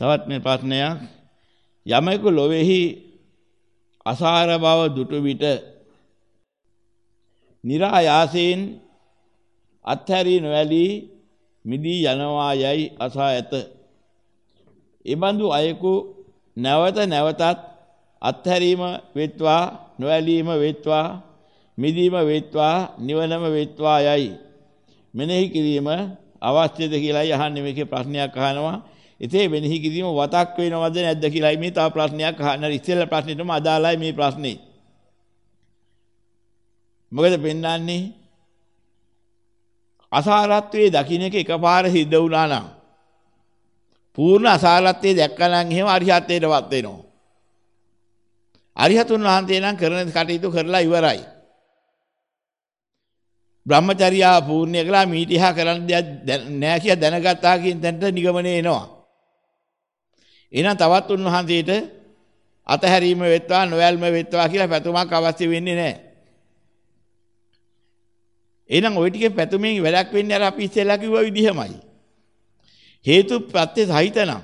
තවත් මේ ප්‍රශ්නයක්. යමෙකු ලොවේහි අසාර බව දුටු විට નિરાයාසයෙන් අත්හැරී නොඇලී මිදී යනවා යයි අසා ඇත. එබඳු අයෙකු නැවත නැවතත් අත්හැරීම වෙත්වා නොඇලීම වෙත්වා මිදීම වෙත්වා නිවනම වෙත්වා යයි. මෙනෙහි කිරීම අවශ්‍යද කියලායි අහන්නේ. මේකේ ප්‍රශ්නයක් අහනවා. ඉතින් මෙනෙහි කිරීම වතක් වෙනවද නැද්ද කියලායි මේ තව ප්‍රශ්නයක් අහන්න ඉස්සෙල්ලා ප්‍රශ්නෙටම අදාළයි මේ ප්‍රශ්නේ මොකද පෙන්වන්නේ අසාරත්වයේ දකින්න එක එකපාර සිද්ධ වුණා නම් පූර්ණ අසාරත්වයේ දැක්කනම් එහෙම අරිහත්ත්වයටපත් වෙනවා අරිහතුන් වහන්සේ නම් කරන කටයුතු කරලා ඉවරයි. බ්‍රහ්මචර්යාව පූර්ණ්‍ය කළා මීටිහා කරන්න දෙයක් නෑ කියලා දැනගත්තා කියන තැනට නිගමනය එනවා. එහෙනම් තවත් උන්වහන්සේට අතහැරීම වෙත්වා නොයල්ම වෙත්වා කියලා පැතුමක් අවශ්‍ය වෙන්නේ නැහැ. එහෙනම් ওই ටිකේ පැතුමෙන් වැඩක් වෙන්නේ අර අපි ඉස්සෙල්ලා කිව්ව විදිහමයි. හේතු ප්‍රත්‍ය සහිත නම්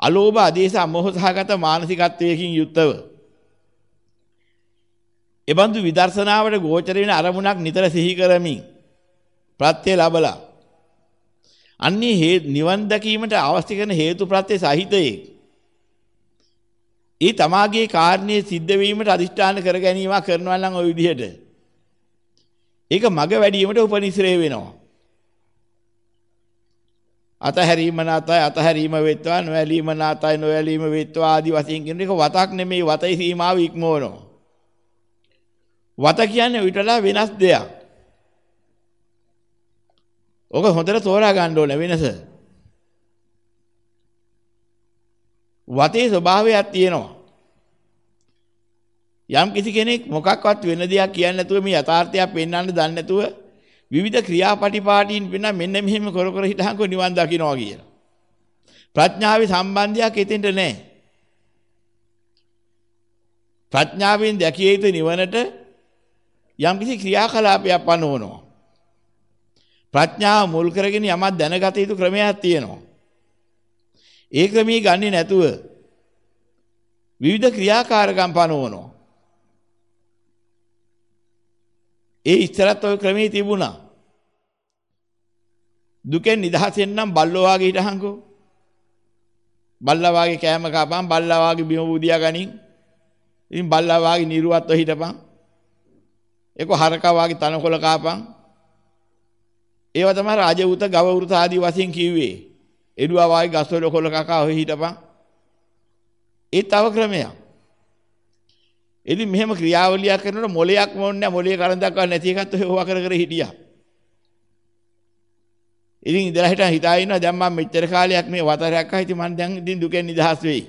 අලෝභ ආදේශ අමෝහ සහගත මානසිකත්වයකින් යුක්තව එබඳු විදර්ශනාවට ගෝචර වෙන අරමුණක් නිතර සිහි කරමින් ප්‍රත්‍ය ලැබලා අන්නේ හේ නිවන් දැකීමට අවශ්‍ය කරන හේතු ප්‍රත්‍ය සහිතයේ. ඒ තමාගේ කාරණේ සිද්ධ වීමට අදිෂ්ඨාන කර ගැනීමක් කරනවා නම් ওই විදිහට. ඒක මග වැඩිවීමට උපනිශ්‍රේ වෙනවා. අතහැරීම නාතයි අතහැරීම වෙත්වා නොඇලීම නාතයි නොඇලීම වෙත්වා ආදි වශයෙන් කියන එක වතක් නෙමෙයි වතයි සීමාව ඉක්මවනවා. වත කියන්නේ ඊටලා වෙනස් දෙයක්. ඔක හොඳට තෝරා ගන්න ඕනේ වෙනස. වතේ ස්වභාවයක් තියෙනවා. යම් කිසි කෙනෙක් මොකක්වත් වෙන දෙයක් කියන්නේ නැතුව මේ යථාර්ථයක් පෙන්වන්න දන්නේ නැතුව විවිධ ක්‍රියාපටිපාටීන් වෙන මෙන්න මෙහෙම කර කර හිටහන්කෝ නිවන් දකින්නවා කියලා. ප්‍රඥාවේ සම්බන්ධයක් එතෙන්ට නැහැ. ප්‍රඥාවෙන් දැකිය යුතු නිවනට යම්කිසි ක්‍රියාකලාපයක් පනවනවා. ප්‍රඥාව මුල් කරගෙන යමක් දැනගත යුතු ක්‍රමයක් තියෙනවා. ඒ ක්‍රමී ගන්නේ නැතුව විවිධ ක්‍රියාකාරකම් පනවනවා. ඒ ඉස්සරත් ওই ක්‍රමේ තිබුණා. දුකෙන් නිදහසෙන් නම් බල්ලෝ වාගේ හිටහන්කෝ. බල්ලා වාගේ කෑම කපන් බල්ලා වාගේ බිම බුදියා ගනින්. ඉතින් බල්ලා වාගේ නිර්වත්ව හිටපන්. ඒක හරකා වාගේ තනකොළ කාපන්. ඒව තමයි රාජවෘත ගවවෘත ආදී වශයෙන් කිව්වේ. එළුවා වාගේ ගස්වල කොළ කකා ඔය හිටපන්. ඒ තව ක්‍රමයක්. ඉතින් මෙහෙම ක්‍රියාවලියක් කරනකොට මොලයක් මොන්නේ මොලේ කරන්දක් නැති එකත් ඔය හොවා කර කර හිටියා. ඉතින් ඉඳලා හිටන් හිතා ඉන්නවා දැන් මම මෙච්චර කාලයක් මේ වතරයක් ආ ඉතින් මම දැන් ඉතින් දුකෙන් නිදහස් වෙයි.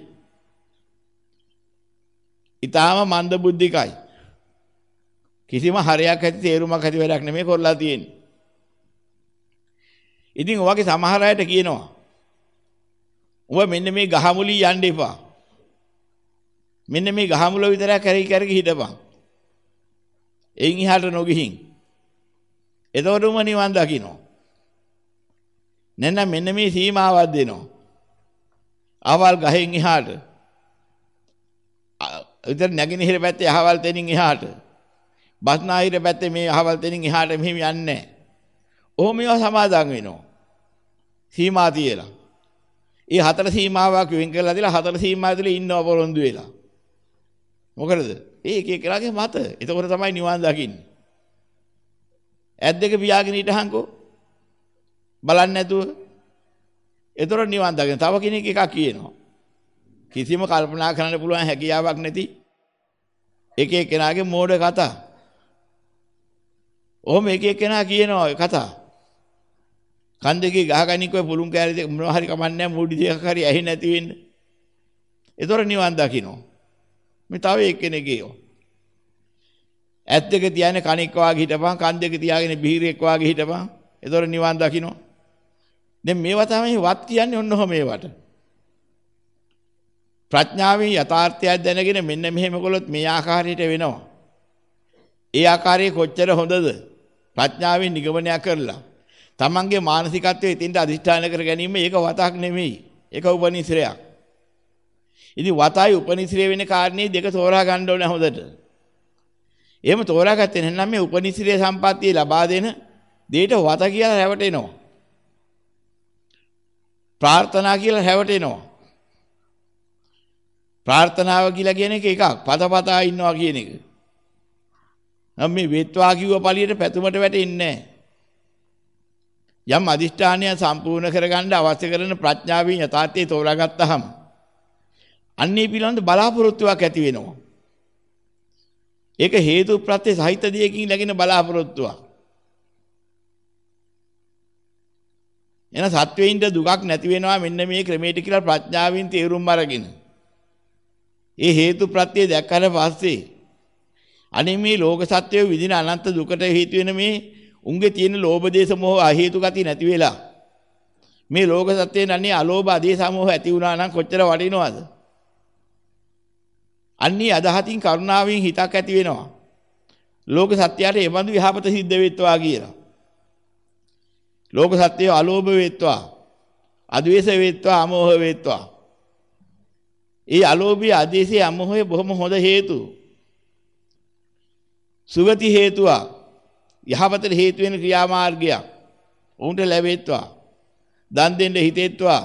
ඊටාම මන්ද බුද්ධිකයි. කිසිම හරයක් ඇති තේරුමක් ඇති වැඩක් නෙමෙයි කරලා තියෙන්නේ. ඉතින් ඔයගේ සමහර අයට කියනවා ඔබ මෙන්න මේ ගහමුලි යන්න එපා. මෙන්න මේ ගහමුල විතරක් කරි කරි හිටපන්. එයින් එහාට නොගිහින්. එතකොටම නිවන් දකින්න. නැත්නම් මෙන්න මේ සීමාවක් දෙනවා. අහවල් ගහෙන් එහාට. විතර නැගිනහිර පැත්තේ අහවල් තැනින් එහාට. බස්නාහිර පැත්තේ මේ අහවල් තැනින් එහාට මෙහෙම යන්නේ නැහැ. ඔහොම ඒවා සමාදන් වෙනවා. සීමා තියලා. ඒ හතර සීමාවක් වෙන් කරලා දීලා හතර සීමාව ඇතුලේ ඉන්නව පොරොන්දු වෙලා. මොකද? ඒ එක එකලාගේ මත. එතකොට තමයි නිවන් දකින්නේ. ඇත් දෙක පියාගෙන හිටහන්කෝ. බලන්නේ නැතුව. එතකොට නිවන් දකින්න. තව කෙනෙක් එකක් කියනවා. කිසිම කල්පනා කරන්න පුළුවන් හැකියාවක් නැති එක එක්කෙනාගේ මෝඩ කතා. ඔහොම එක එක්කෙනා කියනවා කතා. කන් දෙකේ ගහගනික ඔය පුළුන් කෑලි දෙක මොනවා හරි කමන්නේ මූඩි දෙකක් හරි ඇහි නැති වෙන්න. ඒතොර නිවන් දකින්න. මේ තව එක්කෙනෙක් ඒව. ඇත් දෙක තියාගෙන කණෙක් වාගේ හිටපන් කන් දෙක තියාගෙන බිහිරෙක් වාගේ හිටපන්. ඒතොර නිවන් දකින්න. දැන් මේවා තමයි වත් කියන්නේ ඔන්න ඔහොම මේවට. ප්‍රඥාවෙන් යථාර්ථය දැනගෙන මෙන්න මෙහෙම කළොත් මේ ආකාරයට වෙනවා. ඒ ආකාරයේ කොච්චර හොඳද? ප්‍රඥාවෙන් නිගමනය කරලා තමන්ගේ මානසිකත්වයේ ඉතින්ට අදිෂ්ඨාන කර ගැනීම ඒක වතක් නෙමෙයි. ඒක උපනිශ්‍රයක්. ඉතින් වතයි උපනිශ්‍රය වෙන කාරණේ දෙක තෝරා ගන්න ඕනේ හොඳට. එහෙම තෝරාගත්තේ නැත්නම් මේ උපනිශ්‍රය සම්පත්තිය ලබා දෙන දෙයට වත කියලා රැවටෙනවා. ප්‍රාර්ථනා කියලා රැවටෙනවා. ප්‍රාර්ථනාව කියලා කියන එක එකක්. පතපතා ඉන්නවා කියන එක. නම් මේ වේත්වා කිව්ව පළියට පැතුමට වැටෙන්නේ නැහැ. යම් අදිෂ්ඨානය සම්පූර්ණ කරගන්න අවශ්‍ය කරන ප්‍රඥාවෙන් යථාර්ථය තෝරාගත්තහම අන්නේ පිළිබඳ බලාපොරොත්තුවක් ඇති වෙනවා. ඒක හේතු ප්‍රත්‍ය සහිත දෙයකින් ලැබෙන බලාපොරොත්තුවක්. එන සත්වයින්ට දුකක් නැති වෙනවා මෙන්න මේ ක්‍රමයට කියලා ප්‍රඥාවෙන් තේරුම් අරගෙන. ඒ හේතු ප්‍රත්‍ය දැක්කට පස්සේ අනේ මේ ලෝක සත්‍යය විදින අනන්ත දුකට හේතු වෙන මේ උන්ගේ තියෙන ලෝභ දේශ මොහ අහේතු ගති නැති වෙලා මේ ලෝක සත්‍යයෙන් අන්නේ අලෝභ ආදේශ මොහ ඇති වුණා නම් කොච්චර වටිනවද? අන්නේ අදහතින් කරුණාවෙන් හිතක් ඇති වෙනවා. ලෝක සත්‍යයට එබඳු යහපත සිද්ධ වෙත්වා කියලා. ලෝක සත්‍යය අලෝභ වෙත්වා, අද්වේෂ වෙත්වා, අමෝහ වෙත්වා. ඒ අලෝභය, ආදේශය, අමෝහය බොහොම හොඳ හේතු. සුගති හේතුවක්. යහපතට හේතු වෙන ක්‍රියාමාර්ගයක්. උන්ට ලැබෙත්වා. දන් දෙන්න හිතෙත්වා.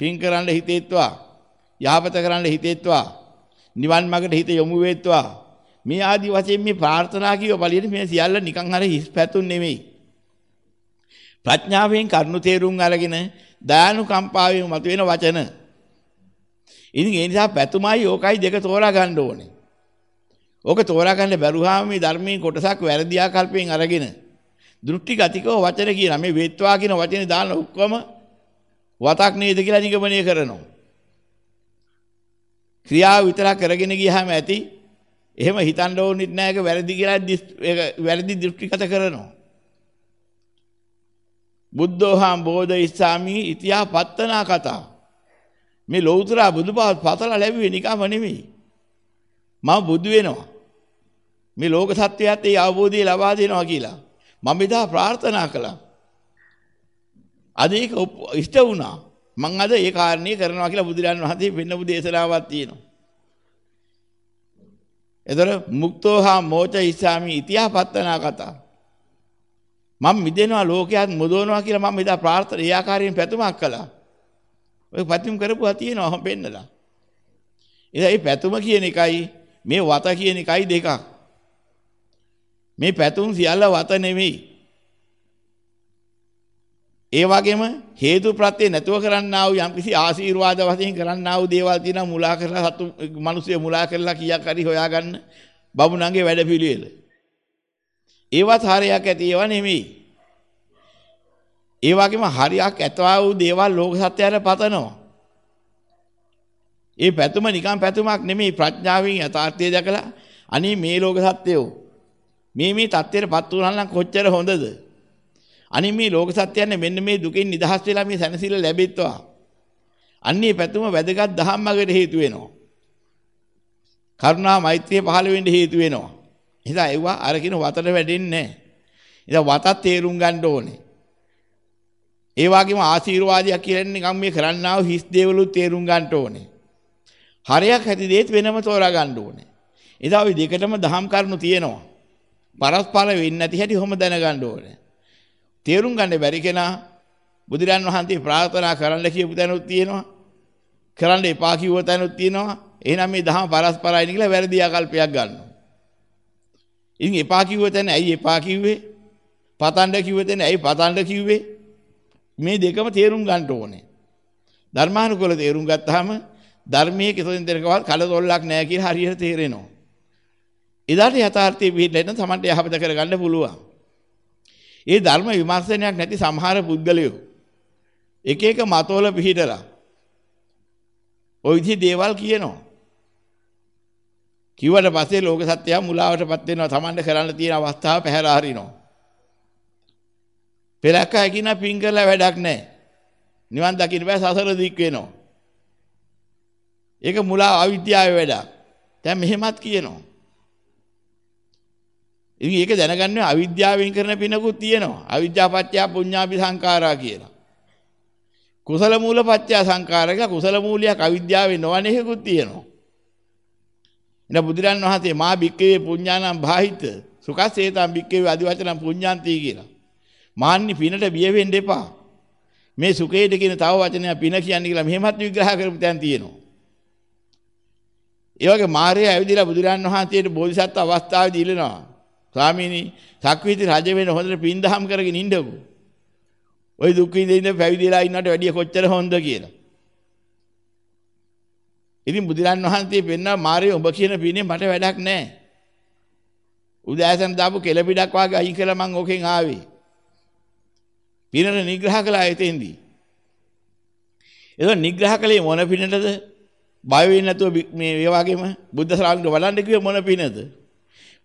පින් කරන්න හිතෙත්වා. යහපත කරන්න හිතෙත්වා. නිවන් මාර්ගට හිත යොමු වෙත්වා. මේ ආදි වශයෙන් මේ ප්‍රාර්ථනා කියව බලියට මේ සියල්ල නිකන් හරි හිස් පැතුම් නෙමෙයි. ප්‍රඥාවෙන් කරුණු තේරුම් අරගෙන දයානුකම්පාවෙන් මතුවෙන වචන. ඉතින් ඒ නිසා පැතුමයි ඕකයි දෙක තෝරා ගන්න ඕනේ. ඕක තෝරා ගන්න බැරුවාම මේ ධර්මයේ කොටසක් වැරදි ආකල්පයෙන් අරගෙන දෘෂ්ටි ගතිකව වචන කියන මේ වේත්වා කියන වචනේ දාන ඔක්කොම වතක් නේද කියලා නිගමනය කරනවා. ක්‍රියාව විතරක් කරගෙන ගියාම ඇති. එහෙම හිතන්න ඕනෙත් නෑ ඒක වැරදි කියලා ඒක වැරදි දෘෂ්ටිගත කරනවා. බුද්ධෝහම් බෝධිස්සාමි ඉතිහා පත්තනා කතා. මේ ලෞතර බුදුපාත් පතලා ලැබුවේ නිකම්ම නෙමෙයි. මම බුදු වෙනවා. මේ ලෝක සත්‍යයත් ඒ අවබෝධය ලබා දෙනවා කියලා. මම එදා ප්‍රාර්ථනා කළා. අද ඒක ඉෂ්ට වුණා. මං අද ඒ කාරණේ කරනවා කියලා බුදුරජාණන් වහන්සේ වෙන්නපු දේශනාවක් තියෙනවා. එතන මුක්තෝහා මෝච ඉස්සාමි ඉතිහාපත්තනා කතා. මම මිදෙනවා ලෝකයක් මුදවනවා කියලා මම එදා ප්‍රාර්ථනා ඒ ආකාරයෙන් පැතුමක් කළා. ඔය පැතුම් කරපුවා තියෙනවා මම පෙන්නලා. ඉතින් මේ පැතුම කියන එකයි මේ වත කියන එකයි දෙකක්. මේ පැතුම් සියල්ල වත නෙමෙයි. ඒ වගේම හේතු ප්‍රත්‍ය නැතුව කරන්නා වූ යම්කිසි ආශිර්වාද වශයෙන් කරන්නා වූ දේවල් තියෙනවා මුලා කරලා සතු මිනිස්සු මුලා කරලා කීයක් හරි හොයාගන්න බබුණන්ගේ වැඩපිළිවෙල. ඒවත් හරියක් ඇති ඒවා නෙමෙයි. ඒ වගේම හරියක් ඇතවා වූ දේවල් ලෝක සත්‍යයට පතනවා. ඒ පැතුම නිකන් පැතුමක් නෙමෙයි ප්‍රඥාවෙන් යථාර්ථය දැකලා අනේ මේ ලෝක සත්‍යෝ මේ මේ தත්ත්වයටපත් වුණා නම් කොච්චර හොඳද අනිත් මේ ලෝක සත්‍යයන්නේ මෙන්න මේ දුකෙන් නිදහස් වෙලා මේ සැනසෙල්ල ලැබෙත්වා. අන්නේ පැතුම වැදගත් ධම්මකට හේතු වෙනවා. කරුණා මෛත්‍රිය පහළ වෙන්න හේතු වෙනවා. එහෙනම් ඒවා අර කින වතට වැඩෙන්නේ නැහැ. ඉතින් වතත් තේරුම් ගන්න ඕනේ. ඒ වගේම ආශිර්වාදයක් කියන්නේ නිකම් මේ කරන්නා වූ හිස් දේවලුත් තේරුම් ගන්න ඕනේ. හරයක් ඇති දේත් වෙනම තෝරා ගන්න ඕනේ. ඉතින් අපි දෙකටම දහම් කරුණු තියෙනවා. පරස්පර වෙන්නේ නැති හැටි කොහොම දැනගන්න ඕනේ. තේරුම් ගන්න බැරි කෙනා බුදුරන් වහන්සේ ප්‍රාර්ථනා කරන්න කියපු තැනුත් තියෙනවා. කරන්න එපා කිව්ව තැනුත් තියෙනවා. එහෙනම් මේ දහම පරස්පරයි කියලා වැරදි ආකල්පයක් ගන්නවා. ඉතින් එපා කිව්ව තැන ඇයි එපා කිව්වේ? පතන්න කිව්ව තැන ඇයි පතන්න කිව්වේ? මේ දෙකම තේරුම් ගන්න ඕනේ. ධර්මානුකූල තේරුම් ගත්තාම ධර්මයේ කිසිම දෙයකවත් කලතොල්ලක් නැහැ කියලා හරියට තේරෙනවා. එදාට යථාර්ථයේ පිළිදෙන්න තමන්ට යහපත කරගන්න පුළුවන්. ඒ ධර්ම විමර්ශනයක් නැති සමහර පුද්ගලයෝ එක එක මතවල පිහිටලා ওই විදිහේ දේවල් කියනවා. කිව්වට පස්සේ ලෝක සත්‍යය මුලාවටපත් වෙනවා. Tamande කරන්න තියෙන අවස්ථාව පැහැර හරිනවා. පෙරක් අය කියන පින් කරලා වැඩක් නැහැ. නිවන් දකින්න බෑ සසර දික් වෙනවා. ඒක මුලා අවිද්‍යාවේ වැඩක්. දැන් මෙහෙමත් කියනවා. ඉතින් ඒක දැනගන්න අවිද්‍යාවෙන් කරන පිනකුත් තියෙනවා. අවිද්‍යාපත්‍ය පුඤ්ඤාපි සංඛාරා කියලා. කුසල මූලපත්‍ය සංකාරක කුසල මූලයක් අවිද්‍යාවේ නොවනේකුත් තියෙනවා. එන බුදුරන් වහන්සේ මා බික්කවේ පුඤ්ඤානම් භාහිත සුඛසේතම් බික්කවේ අදිවචනම් පුඤ්ඤාන්ති කියලා. මාන්නි පිනට බිය වෙන්න එපා. මේ සුඛේට කියන තව වචනයක් පින කියන්නේ කියලා මෙහෙමත් විග්‍රහ කරපු තැන් තියෙනවා. ඒ වගේ මාර්යය ඇවිදලා බුදුරන් වහන්සේට බෝධිසත්ව අවස්ථාවේදී ඉල්ලනවා. ස්වාමීනි, සක්විති රජ වෙන හොඳට පින් දහම් කරගෙන ඉන්නකෝ. ওই දුක් විඳින්න පැවිදිලා ඉන්නට වැඩිය කොච්චර හොඳ කියලා. ඉතින් බුදුරන් වහන්සේ පෙන්නා මාර්ය ඔබ කියන පිනේ මට වැඩක් නැහැ. උදෑසන දාපු කෙලපිඩක් වාගේ අයින් කළා මං ඕකෙන් ආවේ. පිනර නිග්‍රහ කළා එතෙන්දී. ඒක නිග්‍රහ කළේ මොන පිනටද? බය වෙන්නේ නැතුව මේ ඒ වගේම බුද්ධ ශ්‍රාවකව බලන්න කිව්වේ මොන පිනද?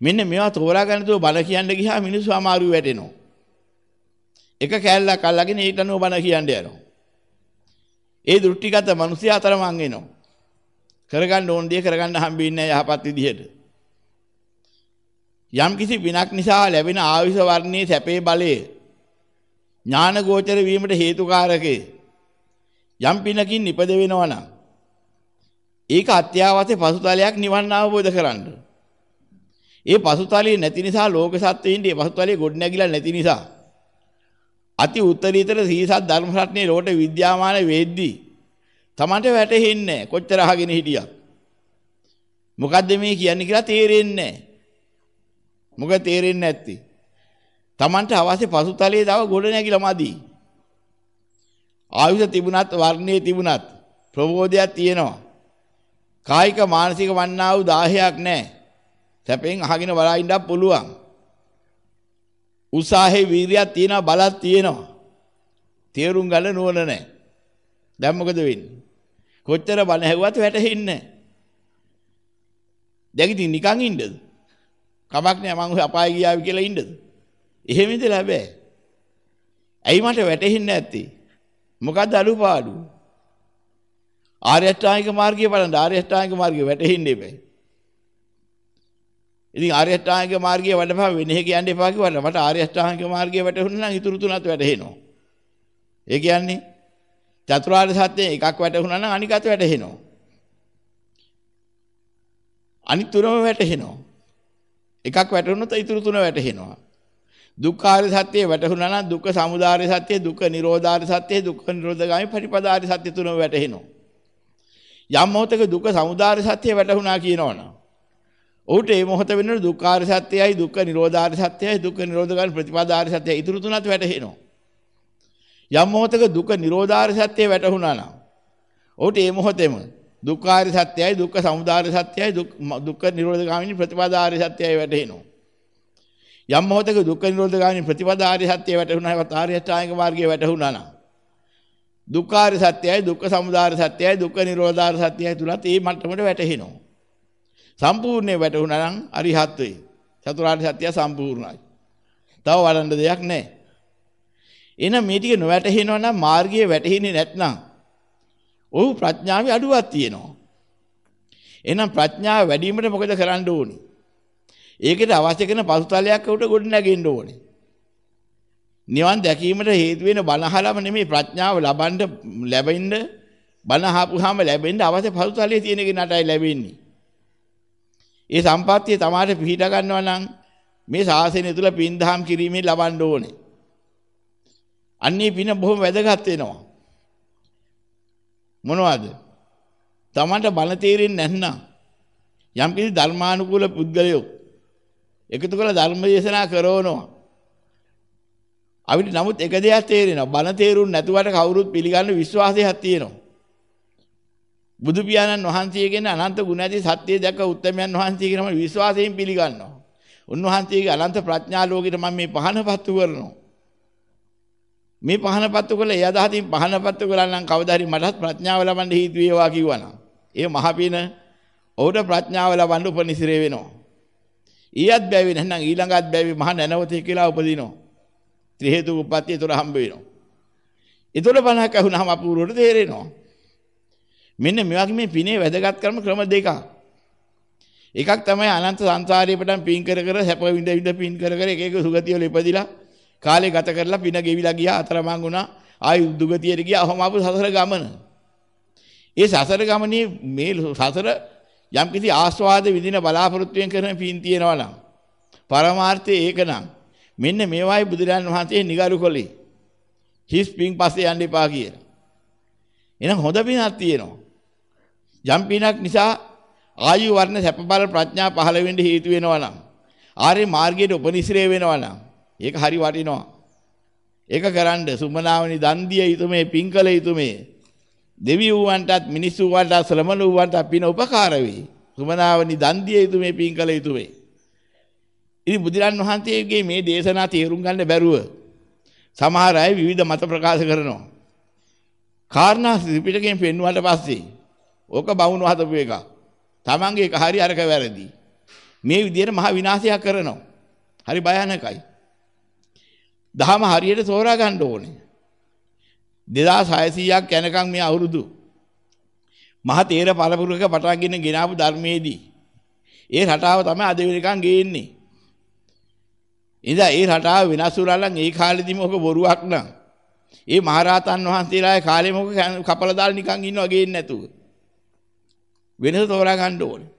මෙන්න මේවා තෝරා ගන්න තුව බල කියන්න ගියා මිනිස්සු අමාරු වැටෙනවා. එක කෑල්ලක් අල්ලගෙන ඊට අනුව බණ කියන්න යනවා. ඒ දෘෂ්ටිගත මිනිස්සයා අතරමං වෙනවා. කරගන්න ඕන දේ කරගන්න හම්බෙන්නේ යහපත් විදිහට. යම් කිසි විනක් නිසා ලැබෙන ආයුෂ වර්ණයේ සැපේ බලය ඥාන ගෝචර වීමට හේතුකාරකේ යම් පිනකින් නිපද වෙනවා නම් ඒක අත්‍යවශ්‍ය පසුතලයක් නිවන් අවබෝධ කරගන්න. ඒ පසුතලයේ නැති නිසා ලෝක සත්වයින්ගේ පසුතලයේ ගොඩ නැගිලා නැති නිසා අති උත්තරීතර සීසත් ධර්ම රත්නේ ලෝට විද්‍යාමාන වෙද්දී Tamanට වැටහෙන්නේ කොච්චර අහගෙන හිටියක්. මොකද්ද මේ කියන්නේ කියලා තේරෙන්නේ නැහැ. මොකද තේරෙන්නේ නැත්තේ. Tamanට අවශ්‍ය පසුතලයේ තව ගොඩ නැගිලා මදි. ආයුෂ තිබුණත් වර්ණයේ තිබුණත් ප්‍රබෝධයක් තියෙනවා. කායික මානසික වන්නා වූ 10ක් නැහැ. සැපෙන් අහගෙන බලා ඉන්නත් පුළුවන්. උත්සාහේ වීරියක් තියෙනවා බලක් තියෙනවා. තේරුම් ගන්න නුවණ නැහැ. දැන් මොකද වෙන්නේ? කොච්චර බණ ඇහුවත් වැටහෙන්නේ නැහැ. දැන් ඉතින් නිකන් ඉන්නද? කමක් නෑ මං අපාය ගියාවි කියලා ඉන්නද? එහෙම ඉඳලා බෑ. ඇයි මට වැටහෙන්නේ නැත්තේ? මොකද්ද අඩුපාඩු? ආර්ය අෂ්ටාංගික මාර්ගය බලන්න ආර්ය අෂ්ටාංගික මාර්ගය වැටහෙන්නේ බෑ. ඉතින් ආර්ය අෂ්ටාංගික මාර්ගය වඩපහා වෙන එක කියන්න එපා කිව්වල මට ආර්ය අෂ්ටාංගික මාර්ගය වැටහුණා නම් ඉතුරු තුනත් වැටහෙනවා. ඒ කියන්නේ චතුරාර්ය සත්‍ය එකක් වැටහුණා නම් අනිකත් වැටහෙනවා. අනිත් තුනම වැටහෙනවා. එකක් වැටුණොත් ඉතුරු තුන වැටහෙනවා. දුක්ඛාරය සත්‍ය වැටහුණා නම් දුක්ඛ සමුදාය සත්‍ය, දුක්ඛ නිරෝධාරය සත්‍ය, දුක්ඛ නිරෝධගාමී පටිපදාරය සත්‍ය තුනම වැටහෙනවා. යම් මොහතක දුක්ඛ සමුදාය සත්‍ය වැටහුණා කියනවනම් ඔහුට මේ මොහත වෙනකොට දුක්ඛාරය සත්‍යයයි, දුක්ඛ නිරෝධාරය සත්‍යයයි, දුක්ඛ නිරෝධගාමී ප්‍රතිපදාරය සත්‍යයයි ඉතුරු තුනත් වැටහෙනවා. යම් මොහතක දුක්ඛ නිරෝධාරය සත්‍ය වැටහුණා නම් ඔහුට මේ මොහතෙම දුක්ඛාරය සත්‍යයයි දුක්ඛ සමුදාය සත්‍යයයි දුක්ඛ නිරෝධගාමිනී ප්‍රතිපදාාරය සත්‍යයයි වැටහෙනවා. යම් මොහතක දුක්ඛ නිරෝධගාමිනී ප්‍රතිපදාාරය සත්‍යය වැටහුණා ඒවත් ආර්ය අෂ්ටාංගික මාර්ගය වැටහුණා නම් දුක්ඛාරය සත්‍යයයි දුක්ඛ සමුදාය සත්‍යයයි දුක්ඛ නිරෝධාරය සත්‍යයයි තුලත් ඒ මට්ටමට වැටහෙනවා. සම්පූර්ණයෙන් වැටහුණා නම් අරිහත් වේ. චතුරාර්ය සත්‍ය සම්පූර්ණයි. තව වඩන්න දෙයක් නැහැ. එහෙනම් මේ ටික නොවැටහෙනවා නම් මාර්ගයේ වැටහෙන්නේ නැත්නම් ඔහු ප්‍රඥාවේ අඩුවක් තියෙනවා. එහෙනම් ප්‍රඥාව වැඩි වීමට මොකද කරන්න ඕනේ? ඒකට අවශ්‍ය කරන පසුතලයක් උඩ ගොඩ නැගෙන්න ඕනේ. නිවන් දැකීමට හේතු වෙන බණහලම නෙමෙයි ප්‍රඥාව ලබන්න ලැබෙන්න බණ අහපුවාම ලැබෙන්න අවශ්‍ය පසුතලයේ තියෙන කෙනාටයි ලැබෙන්නේ. ඒ සම්පත්තිය තමාට පිහිට ගන්නවා නම් මේ ශාසනය තුල පින් දහම් කිරීමෙන් ලබන්න ඕනේ. අන්නේ පින බොහොම වැදගත් වෙනවා. මොනවද? Tamanට බල තේරෙන්නේ නැත්නම් යම් කිසි ධර්මානුකූල පුද්ගලයෝ එකතු කරලා ධර්ම දේශනා කරනවා. අපිට නමුත් එක දෙයක් තේරෙනවා. බල තේරුම් නැතුවට කවුරුත් පිළිගන්න විශ්වාසයක් තියෙනවා. බුදු පියාණන් වහන්සේ කියන අනන්ත ගුණ ඇති සත්‍ය දැක උත්තමයන් වහන්සේ කියනම විශ්වාසයෙන් පිළිගන්නවා. උන්වහන්සේගේ අනන්ත ප්‍රඥා ලෝකෙට මම මේ පහනපත්තු කරනවා. මේ පහන පත්තු කළ ඒ අදහසින් පහන පත්තු කළා නම් කවදා හරි මටත් ප්‍රඥාව ලබන්න හේතු වේවා කිව්වනම් ඒ මහ පින ඔහුට ප්‍රඥාව ලබන්න උපනිසිරේ වෙනවා. ඊයත් බැවි නැත්නම් ඊළඟත් බැවි මහ නැනවතේ කියලා උපදිනවා. ත්‍රි හේතු උප්පත්තිය තුර හම්බ වෙනවා. ඒතොල බණක් අහුනහම අපූර්වට තේරෙනවා. මෙන්න මේ වගේ මේ පිනේ වැදගත් කරම ක්‍රම දෙකක්. එකක් තමයි අනන්ත සංසාරයේ පටන් පින් කර කර සැප විඳ විඳ පින් කර කර එක එක සුගතිය වල ඉපදිලා කාලේ ගත කරලා පින ගෙවිලා ගියා අතරමං වුණා ආයි දුගතියට ගියා ඔහම ආපු සසර ගමන. ඒ සසර ගමනේ මේ සසර යම්කිසි ආස්වාද විඳින බලාපොරොත්තුෙන් කරන පින් තියෙනවා නම් පරමාර්ථය ඒක නම් මෙන්න මේවායි බුදුරජාන් වහන්සේ නිගරු කළේ. හිස් පින් පස්සේ යන්න එපා කියලා. එහෙනම් හොඳ පිනක් තියෙනවා. යම් පිනක් නිසා ආයු වර්ණ සැප බල ප්‍රඥා පහළ වෙන්න හේතු වෙනවා නම් ආර්ය මාර්ගයට උපනිශ්‍රේ වෙනවා නම් ඒක හරි වටිනවා. ඒක කරන්න සුමනාවනි දන් දිය යුතුමේ පින්කල යුතුමේ දෙවි වූවන්ටත් මිනිස්සු වන්ටත් ශ්‍රමණ වූවන්ටත් පින උපකාර වේ. සුමනාවනි දන් දිය යුතුමේ පින්කල යුතුමේ. ඉතින් බුදුරන් වහන්සේගේ මේ දේශනා තේරුම් ගන්න බැරුව සමහර අය විවිධ මත ප්‍රකාශ කරනවා. කාරණා ත්‍රිපිටකයෙන් පෙන්වුවාට පස්සේ ඕක බවුණු හදපු එක. Tamange එක හරි අරක වැරදි. මේ විදිහට මහ විනාශයක් කරනවා. හරි භයානකයි. දහම හරියට තෝරා ගන්න ඕනේ. 2600ක් යනකම් මේ අවුරුදු මහ තේර පළපුරක පටන්ගෙන ගෙනාවු ධර්මයේදී ඒ රටාව තමයි අද වෙනකන් ගේන්නේ. ඉතින් ඒ රටාව වෙනස් වුණා නම් ඒ කාලෙදිම ඔක බොරුවක් නං. ඒ මහරහතන් වහන්සේලාගේ කාලේ මොක කපලා දාලා නිකන් ඉන්නවා ගේන්නේ නැතුව. වෙනස තෝරා ගන්න ඕනේ.